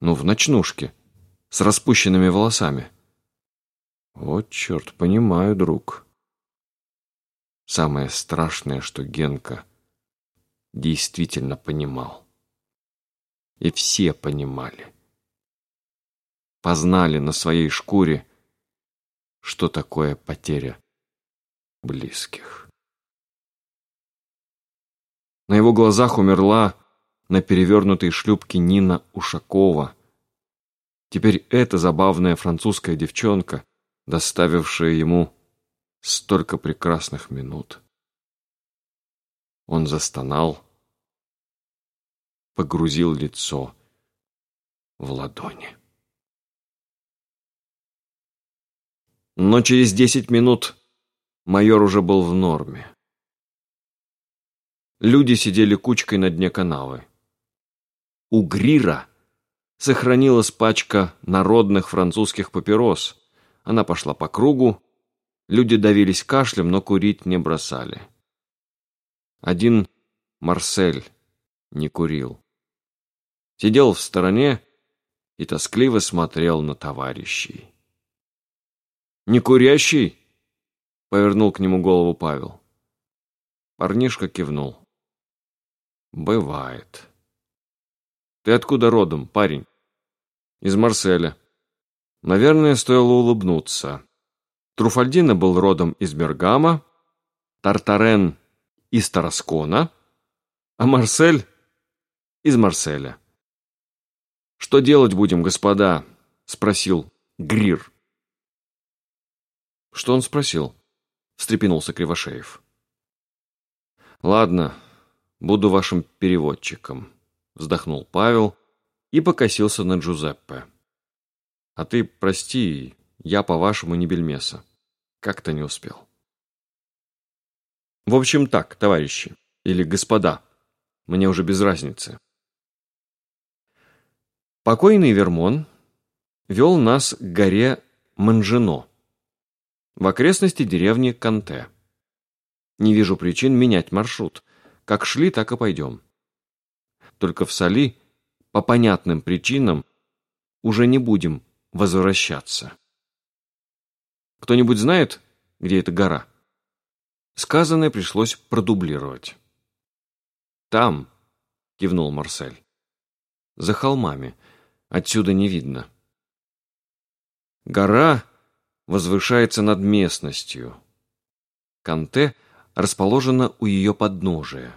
«Ну, в ночнушке, с распущенными волосами». «Вот черт, понимаю, друг». Самое страшное, что Генка действительно понимал. И все понимали. Познали на своей шкуре, что такое потеря близких. На его глазах умерла на перевернутой шлюпке Нина Ушакова. Теперь эта забавная французская девчонка, доставившая ему столько прекрасных минут. Он застонал, погрузил лицо в ладони. Но через десять минут майор уже был в норме. Люди сидели кучкой на дне канавы. У Грира сохранилась пачка народных французских папирос. Она пошла по кругу, люди давились кашлем, но курить не бросали. Один Марсель не курил. Сидел в стороне и тоскливо смотрел на товарищей. «Не курящий?» — повернул к нему голову Павел. Парнишка кивнул. Бывает. Ты откуда родом, парень? Из Марселя. Наверное, стоило улыбнуться. Труфальдина был родом из Бергама, Тартарен из Тараскона, а Марсель из Марселя. «Что делать будем, господа?» — спросил Грир. «Что он спросил?» — встрепенулся Кривошеев. «Ладно, буду вашим переводчиком», — вздохнул Павел и покосился на Джузеппе. «А ты, прости, я, по-вашему, не бельмеса. Как-то не успел». «В общем так, товарищи, или господа, мне уже без разницы». Покойный Вермон вел нас к горе Манжино, в окрестности деревни Канте. Не вижу причин менять маршрут. Как шли, так и пойдем. Только в Соли по понятным причинам уже не будем возвращаться. Кто-нибудь знает, где эта гора? Сказанное пришлось продублировать. «Там», — кивнул Марсель, — «за холмами. Отсюда не видно». Гора возвышается над местностью. Канте — расположена у ее подножия.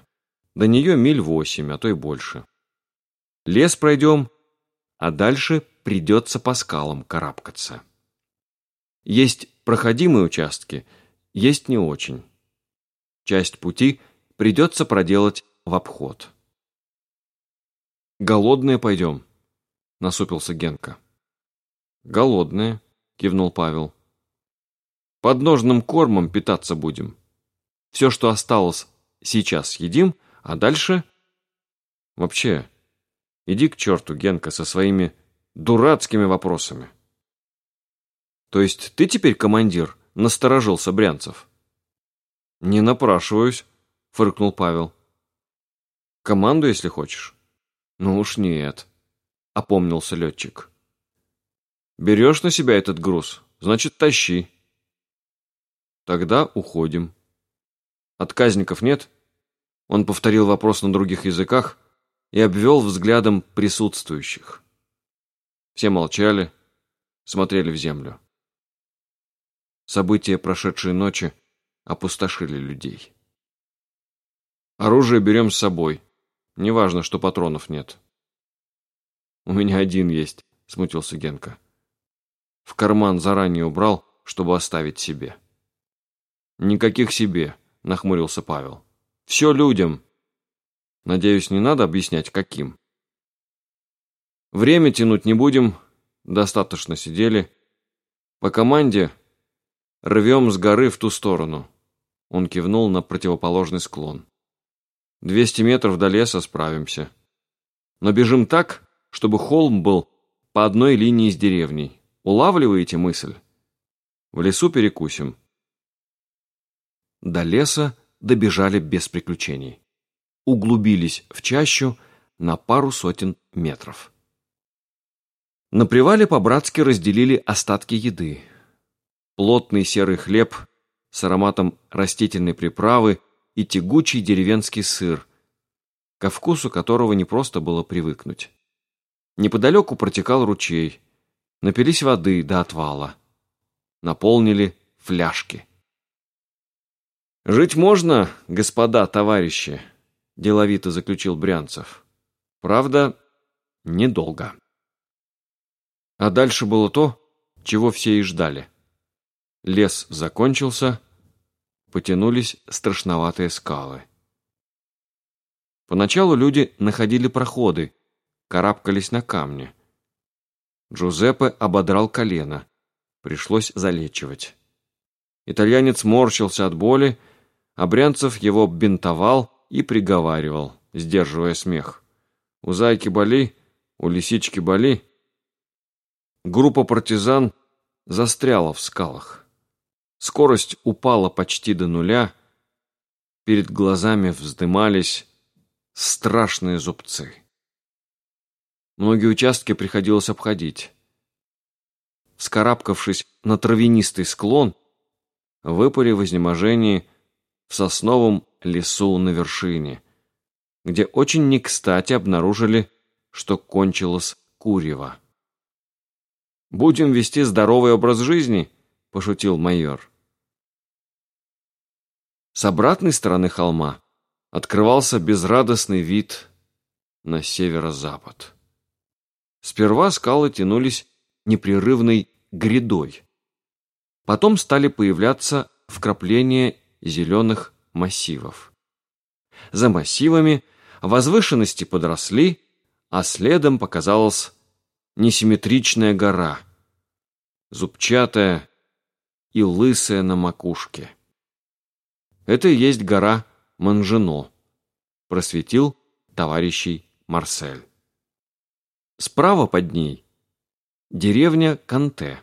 До нее миль восемь, а то и больше. Лес пройдем, а дальше придется по скалам карабкаться. Есть проходимые участки, есть не очень. Часть пути придется проделать в обход. «Голодные пойдем», — насупился Генка. «Голодные», — кивнул Павел. «Подножным кормом питаться будем. Все, что осталось, сейчас едим, а дальше...» «Вообще, иди к черту, Генка, со своими дурацкими вопросами». «То есть ты теперь командир?» — насторожился Брянцев. «Не напрашиваюсь», — фыркнул Павел. «Команду, если хочешь». «Ну уж нет», — опомнился летчик. «Берешь на себя этот груз, значит, тащи». «Тогда уходим». «Отказников нет?» Он повторил вопрос на других языках и обвел взглядом присутствующих. Все молчали, смотрели в землю. События прошедшей ночи опустошили людей. Оружие берем с собой. Неважно, что патронов нет. У меня один есть, смутился Генка. В карман заранее убрал, чтобы оставить себе. Никаких себе, нахмурился Павел. Все людям. Надеюсь, не надо объяснять, каким. Время тянуть не будем, достаточно сидели. По команде Рвем с горы в ту сторону. Он кивнул на противоположный склон. Двести метров до леса справимся. Но бежим так, чтобы холм был по одной линии с деревней. Улавливаете мысль? В лесу перекусим. До леса добежали без приключений. Углубились в чащу на пару сотен метров. На привале по-братски разделили остатки еды плотный серый хлеб с ароматом растительной приправы и тягучий деревенский сыр, ко вкусу которого не просто было привыкнуть. Неподалеку протекал ручей, напились воды до отвала, наполнили фляжки. «Жить можно, господа, товарищи», – деловито заключил Брянцев. «Правда, недолго». А дальше было то, чего все и ждали. Лес закончился, потянулись страшноватые скалы. Поначалу люди находили проходы, карабкались на камни. Джузеппе ободрал колено. Пришлось залечивать. Итальянец морщился от боли, а Брянцев его бинтовал и приговаривал, сдерживая смех. «У зайки боли, у лисички боли». Группа партизан застряла в скалах. Скорость упала почти до нуля. Перед глазами вздымались страшные зубцы. Многие участки приходилось обходить. Вскарабкавшись на травянистый склон, выпали в изнеможении в сосновом лесу на вершине, где очень не кстати обнаружили, что кончилось курево. «Будем вести здоровый образ жизни», – пошутил майор. С обратной стороны холма открывался безрадостный вид на северо-запад. Сперва скалы тянулись непрерывной грядой. Потом стали появляться вкрапления зеленых массивов. За массивами возвышенности подросли, а следом показалась несимметричная гора, зубчатая и лысая на макушке. Это и есть гора Манжино, просветил товарищей Марсель. Справа под ней деревня Канте,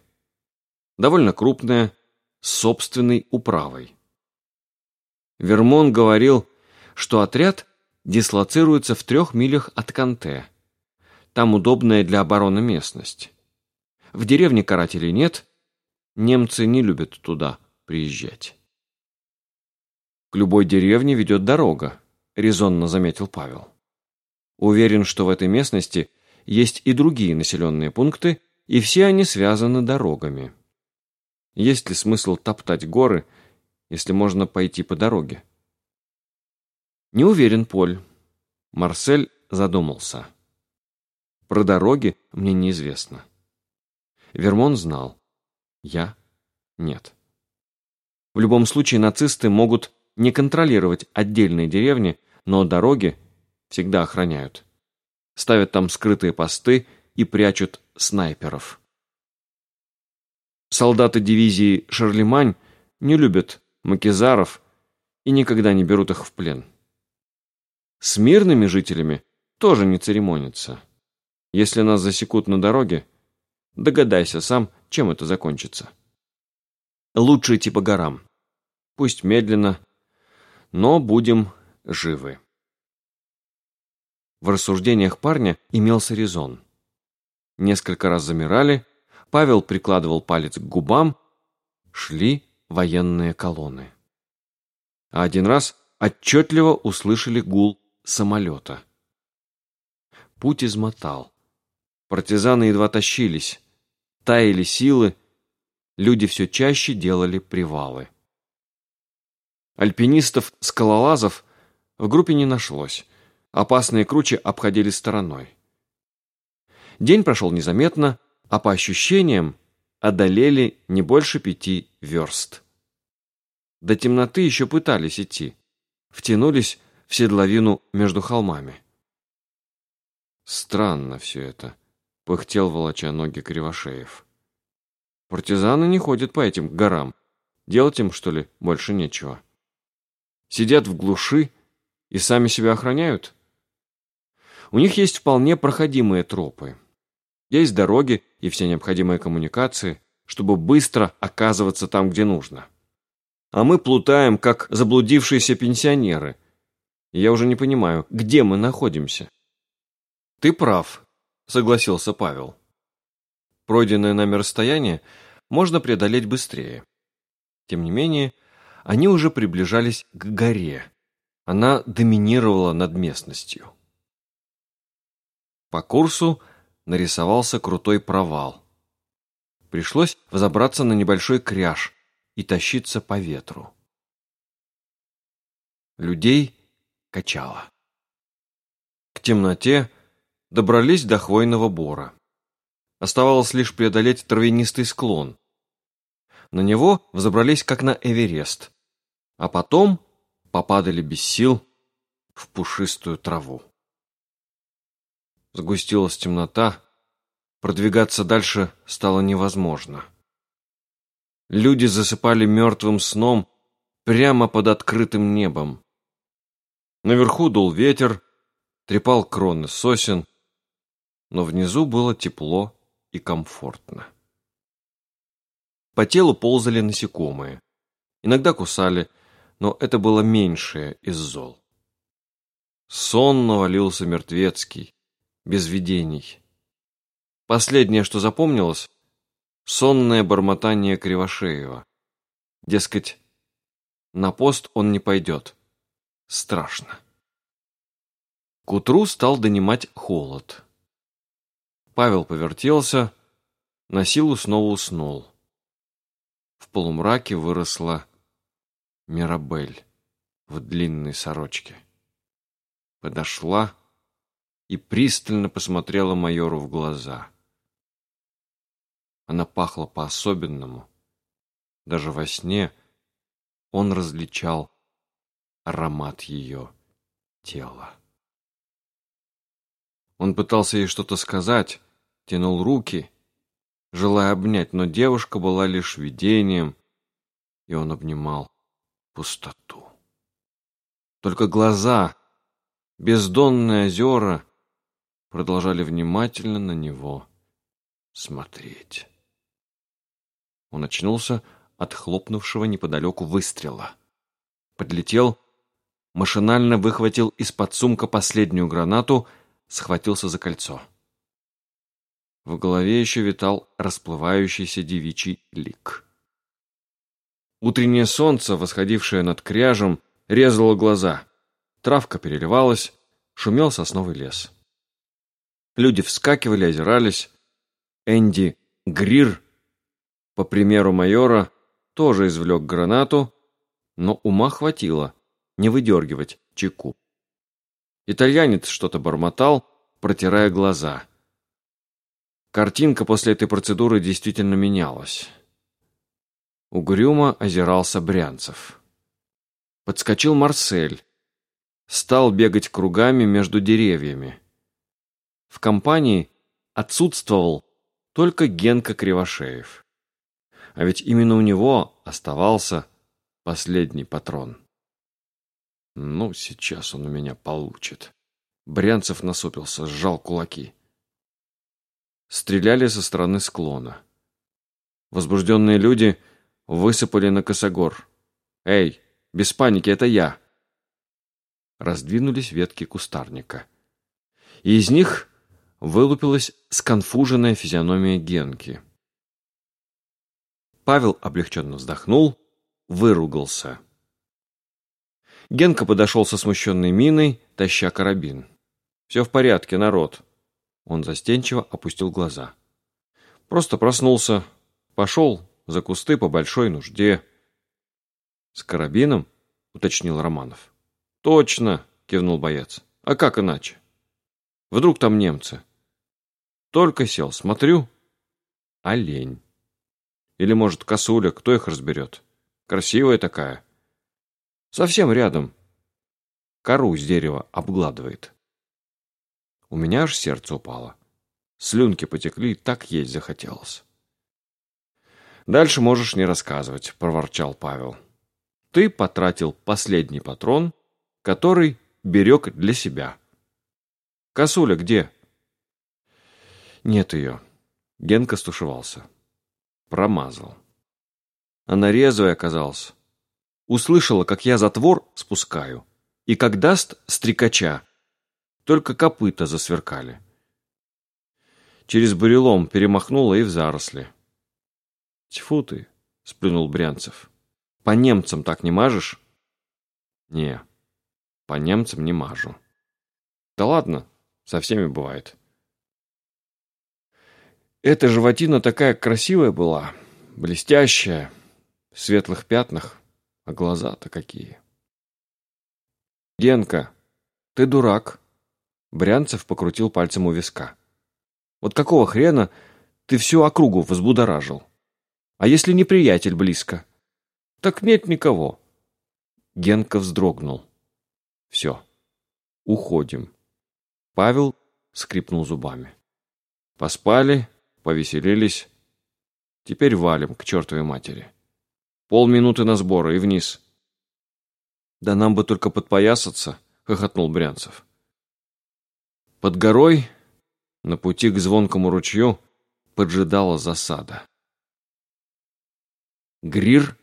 довольно крупная, с собственной управой. Вермон говорил, что отряд дислоцируется в трех милях от Канте. Там удобная для обороны местность. В деревне карателей нет, немцы не любят туда приезжать. К любой деревне ведет дорога, резонно заметил Павел. Уверен, что в этой местности есть и другие населенные пункты, и все они связаны дорогами. Есть ли смысл топтать горы, если можно пойти по дороге? Не уверен, Поль. Марсель задумался. Про дороги мне неизвестно. Вермон знал. Я – нет. В любом случае нацисты могут не контролировать отдельные деревни, но дороги всегда охраняют. Ставят там скрытые посты и прячут снайперов. Солдаты дивизии «Шарлемань» не любят макизаров и никогда не берут их в плен. С мирными жителями тоже не церемонятся. Если нас засекут на дороге, догадайся сам, чем это закончится. Лучше идти по горам. Пусть медленно, но будем живы. В рассуждениях парня имелся резон. Несколько раз замирали, Павел прикладывал палец к губам, шли военные колонны. А один раз отчетливо услышали гул самолета. Путь измотал. Партизаны едва тащились, таяли силы, люди все чаще делали привалы. Альпинистов-скалолазов в группе не нашлось. Опасные кручи обходили стороной. День прошел незаметно, а по ощущениям одолели не больше пяти верст. До темноты еще пытались идти. Втянулись в седловину между холмами. Странно все это, пыхтел волоча ноги Кривошеев. Партизаны не ходят по этим горам. Делать им, что ли, больше нечего. Сидят в глуши и сами себя охраняют? У них есть вполне проходимые тропы. Есть дороги и все необходимые коммуникации, чтобы быстро оказываться там, где нужно. А мы плутаем, как заблудившиеся пенсионеры. И я уже не понимаю, где мы находимся. Ты прав, согласился Павел. Пройденное нами расстояние можно преодолеть быстрее. Тем не менее, они уже приближались к горе. Она доминировала над местностью. По курсу нарисовался крутой провал. Пришлось взобраться на небольшой кряж и тащиться по ветру. Людей качало. К темноте добрались до хвойного бора. Оставалось лишь преодолеть травянистый склон. На него взобрались как на Эверест, а потом попадали без сил в пушистую траву. Сгустилась темнота, продвигаться дальше стало невозможно. Люди засыпали мертвым сном прямо под открытым небом. Наверху дул ветер, трепал кроны сосен, но внизу было тепло и комфортно. По телу ползали насекомые. Иногда кусали, но это было меньшее из зол. Сон навалился мертвецкий, без видений. Последнее, что запомнилось, сонное бормотание Кривошеева. Дескать, на пост он не пойдет. Страшно. К утру стал донимать холод. Павел повертелся, на силу снова уснул. В полумраке выросла Мирабель в длинной сорочке. Подошла и пристально посмотрела майору в глаза. Она пахла по-особенному. Даже во сне он различал аромат ее тела. Он пытался ей что-то сказать, тянул руки, желая обнять, но девушка была лишь видением, и он обнимал пустоту. Только глаза, бездонные озера, продолжали внимательно на него смотреть. Он очнулся от хлопнувшего неподалеку выстрела. Подлетел, машинально выхватил из-под сумка последнюю гранату, схватился за кольцо. В голове еще витал расплывающийся девичий лик. Утреннее солнце, восходившее над кряжем, резало глаза. Травка переливалась, шумел сосновый лес. Люди вскакивали, озирались. Энди Грир, по примеру майора, тоже извлек гранату, но ума хватило не выдергивать чеку. Итальянец что-то бормотал, протирая глаза. Картинка после этой процедуры действительно менялась. Угрюмо озирался Брянцев. Подскочил Марсель. Стал бегать кругами между деревьями. В компании отсутствовал только Генка Кривошеев. А ведь именно у него оставался последний патрон. Ну, сейчас он у меня получит. Брянцев насупился, сжал кулаки. Стреляли со стороны склона. Возбужденные люди высыпали на косогор. «Эй, без паники, это я!» Раздвинулись ветки кустарника. И из них вылупилась сконфуженная физиономия Генки. Павел облегченно вздохнул, выругался. Генка подошел со смущенной миной, таща карабин. «Все в порядке, народ!» Он застенчиво опустил глаза. «Просто проснулся. Пошел за кусты по большой нужде». «С карабином?» — уточнил Романов. «Точно!» — кивнул боец. «А как иначе? Вдруг там немцы?» Только сел, смотрю. Олень. Или, может, косуля, кто их разберет? Красивая такая. Совсем рядом. Кору с дерева обгладывает. У меня аж сердце упало. Слюнки потекли, так есть захотелось. «Дальше можешь не рассказывать», — проворчал Павел. «Ты потратил последний патрон, который берег для себя». «Косуля где?» «Нет ее». Генка стушевался. Промазал. Она резвая оказалась. Услышала, как я затвор спускаю, и как даст стрекача, только копыта засверкали. Через бурелом перемахнула и в заросли. «Тьфу ты!» — сплюнул Брянцев. «По немцам так не мажешь?» «Не, по немцам не мажу». «Да ладно, со всеми бывает». Эта животина такая красивая была, блестящая, в светлых пятнах, а глаза-то какие. «Генка, ты дурак!» Брянцев покрутил пальцем у виска. «Вот какого хрена ты всю округу возбудоражил? А если неприятель близко?» «Так нет никого». Генка вздрогнул. «Все, уходим». Павел скрипнул зубами. Поспали, повеселились. Теперь валим к чертовой матери. Полминуты на сборы и вниз. «Да нам бы только подпоясаться», — хохотнул Брянцев. Под горой, на пути к звонкому ручью, поджидала засада. Грир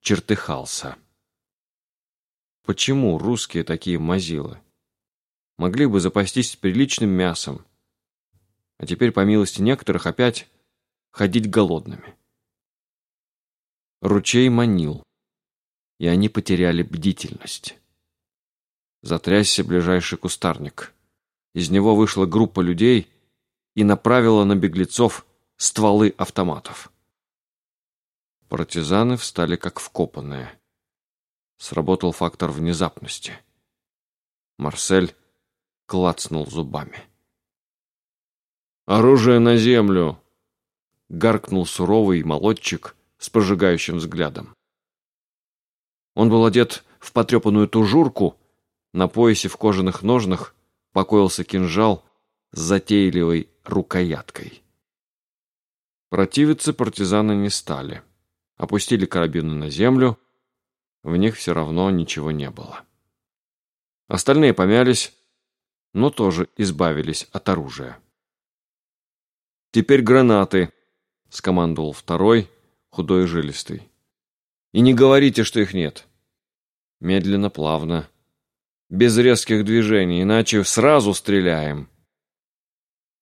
чертыхался. Почему русские такие мазилы? Могли бы запастись приличным мясом. А теперь, по милости некоторых, опять ходить голодными. Ручей манил, и они потеряли бдительность. Затрясся ближайший кустарник. Из него вышла группа людей и направила на беглецов стволы автоматов. Партизаны встали как вкопанные. Сработал фактор внезапности. Марсель клацнул зубами. «Оружие на землю!» — гаркнул суровый молодчик с прожигающим взглядом. Он был одет в потрепанную тужурку, на поясе в кожаных ножнах покоился кинжал с затейливой рукояткой. Противиться партизаны не стали. Опустили карабины на землю, в них все равно ничего не было. Остальные помялись, но тоже избавились от оружия. «Теперь гранаты», — скомандовал второй, худой и жилистый. «И не говорите, что их нет». Медленно, плавно, без резких движений, иначе сразу стреляем.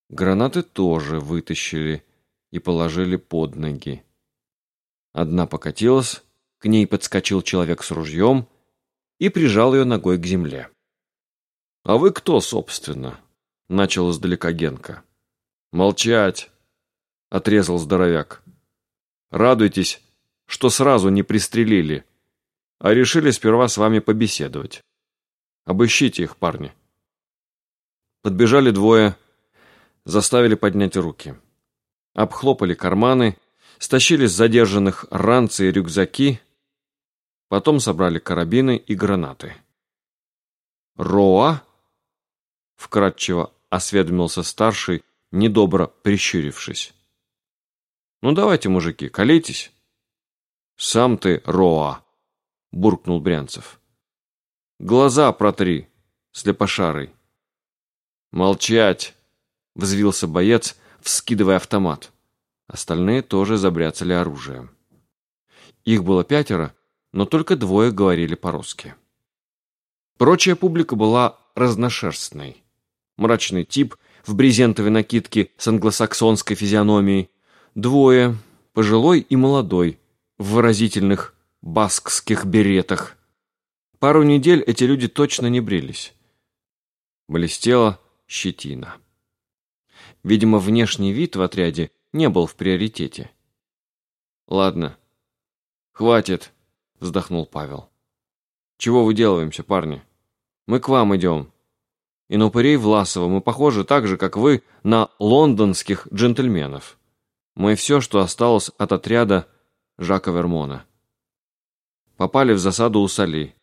Гранаты тоже вытащили и положили под ноги. Одна покатилась, к ней подскочил человек с ружьем и прижал ее ногой к земле. «А вы кто, собственно?» — начал издалека Генка. «Молчать!» — отрезал здоровяк. «Радуйтесь, что сразу не пристрелили, а решили сперва с вами побеседовать. Обыщите их, парни». Подбежали двое, заставили поднять руки. обхлопали карманы, стащили с задержанных ранцы и рюкзаки, потом собрали карабины и гранаты. «Роа?» — вкратчиво осведомился старший, недобро прищурившись. «Ну давайте, мужики, колитесь». «Сам ты, Роа!» — буркнул Брянцев. «Глаза протри, слепошарый». «Молчать!» — взвился боец, вскидывая автомат. Остальные тоже забряцали оружием. Их было пятеро, но только двое говорили по-русски. Прочая публика была разношерстной. Мрачный тип в брезентовой накидке с англосаксонской физиономией, двое, пожилой и молодой, в выразительных баскских беретах. Пару недель эти люди точно не брились. Блестела щетина. Видимо, внешний вид в отряде не был в приоритете. «Ладно, хватит», — вздохнул Павел. «Чего выделываемся, парни? Мы к вам идем. И на упырей Власова мы похожи так же, как вы, на лондонских джентльменов. Мы все, что осталось от отряда Жака Вермона. Попали в засаду у Соли,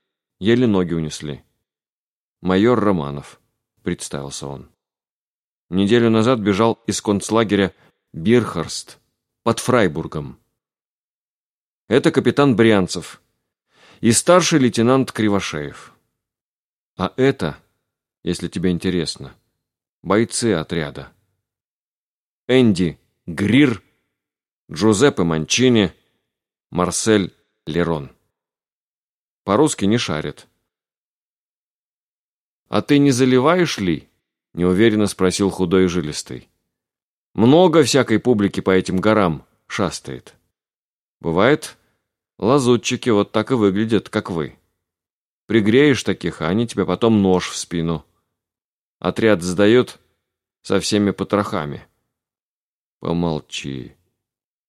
еле ноги унесли. Майор Романов, представился он. Неделю назад бежал из концлагеря Бирхарст под Фрайбургом. Это капитан Брянцев и старший лейтенант Кривошеев. А это, если тебе интересно, бойцы отряда. Энди Грир, Джузеппе Манчини, Марсель Лерон. По-русски не шарит. «А ты не заливаешь ли?» — неуверенно спросил худой и жилистый. «Много всякой публики по этим горам шастает. Бывает, лазутчики вот так и выглядят, как вы. Пригреешь таких, а они тебе потом нож в спину. Отряд сдают со всеми потрохами». «Помолчи,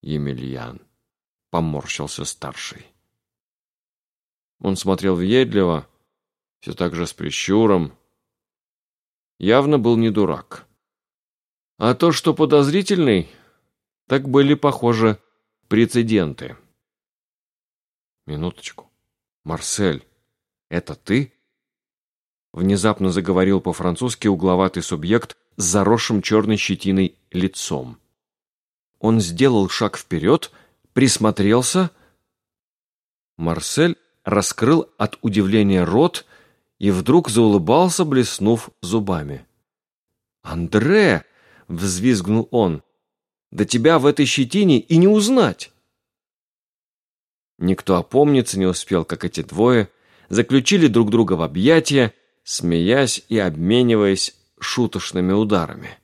Емельян», — поморщился старший. Он смотрел въедливо, все так же с прищуром, явно был не дурак. А то, что подозрительный, так были, похоже, прецеденты. Минуточку. Марсель, это ты? Внезапно заговорил по-французски угловатый субъект с заросшим черной щетиной лицом. Он сделал шаг вперед, присмотрелся. Марсель раскрыл от удивления рот и вдруг заулыбался, блеснув зубами. «Андре!» — взвизгнул он. «Да тебя в этой щетине и не узнать!» Никто опомниться не успел, как эти двое заключили друг друга в объятия, смеясь и обмениваясь шуточными ударами.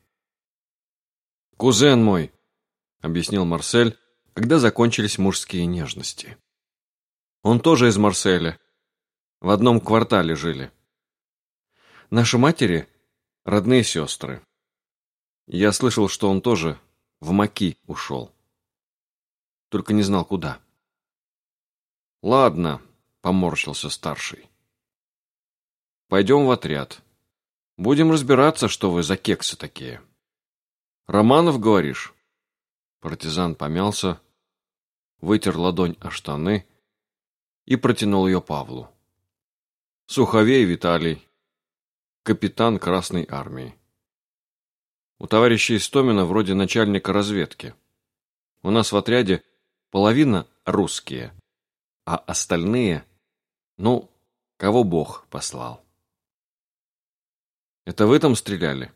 «Кузен мой», — объяснил Марсель, когда закончились мужские нежности. «Он тоже из Марселя, в одном квартале жили. Наши матери — родные сестры. Я слышал, что он тоже в Маки ушел. Только не знал, куда. «Ладно», — поморщился старший. «Пойдем в отряд. Будем разбираться, что вы за кексы такие». «Романов, говоришь?» Партизан помялся, вытер ладонь о штаны и протянул ее Павлу. Суховей Виталий, капитан Красной Армии. У товарища Истомина вроде начальника разведки. У нас в отряде половина русские, а остальные, ну, кого Бог послал. Это вы там стреляли?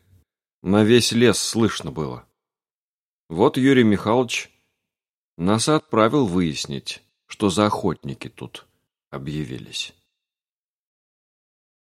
На весь лес слышно было. Вот Юрий Михайлович нас отправил выяснить, что за охотники тут объявились.